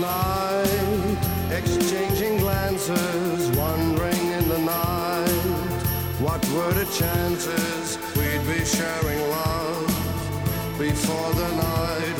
night, exchanging glances, wondering in the night. What were the chances we'd be sharing love before the night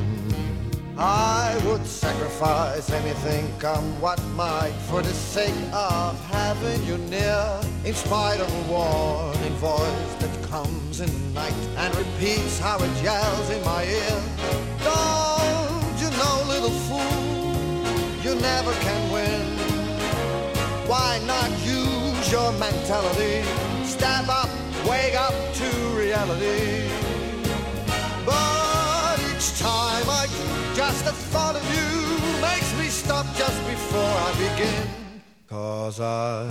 I would sacrifice anything, come what might, for the sake of having you near. In spite of a warning voice that comes in night and repeats how it yells in my ear. Don't you know, little fool, you never can win. Why not use your mentality? Step up, wake up to reality. But each time just the thought of you makes me stop just before I begin. Cause I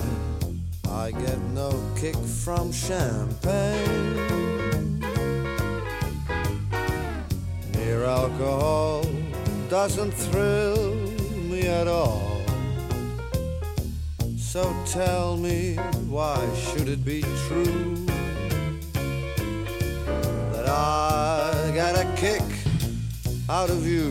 I get no kick from champagne. Mere alcohol doesn't thrill me at all. So tell me why should it be true out of you?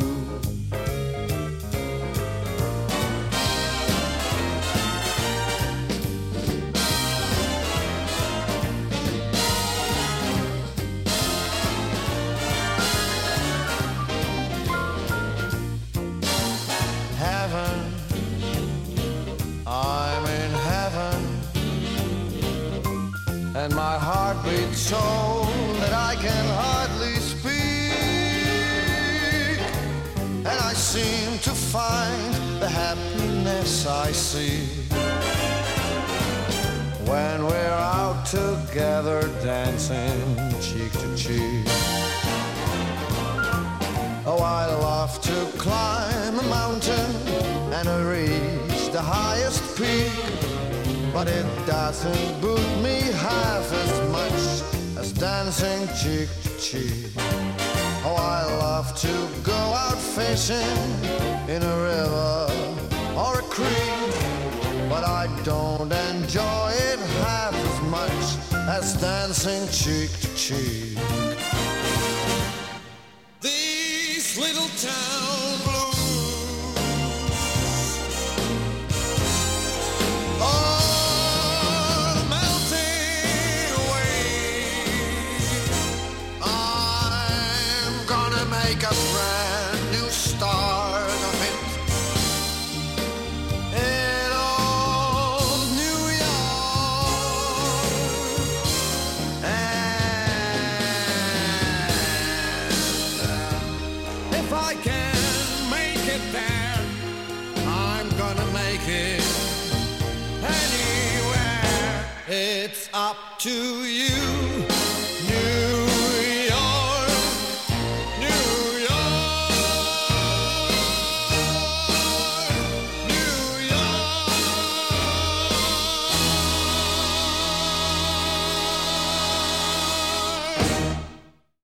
And my heart beats so seem to find the happiness I see when we're out together dancing cheek to cheek. Oh, I love to climb a mountain and reach the highest peak. But it doesn't boot me half as much as dancing cheek to cheek. Oh, I love to go out fishing in a river or a creek. But I don't enjoy it half as much as dancing cheek to cheek. These little town make a brand new start of it. In old New York. And uh, if I can make it there, I'm gonna make it anywhere. It's up to